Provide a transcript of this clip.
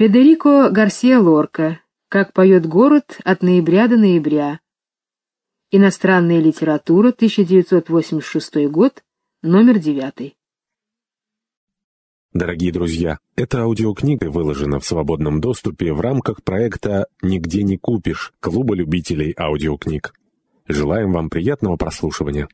Федерико Гарсия Лорка. Как поет город от ноября до ноября. Иностранная литература, 1986 год, номер 9. Дорогие друзья, эта аудиокнига выложена в свободном доступе в рамках проекта «Нигде не купишь» Клуба любителей аудиокниг. Желаем вам приятного прослушивания.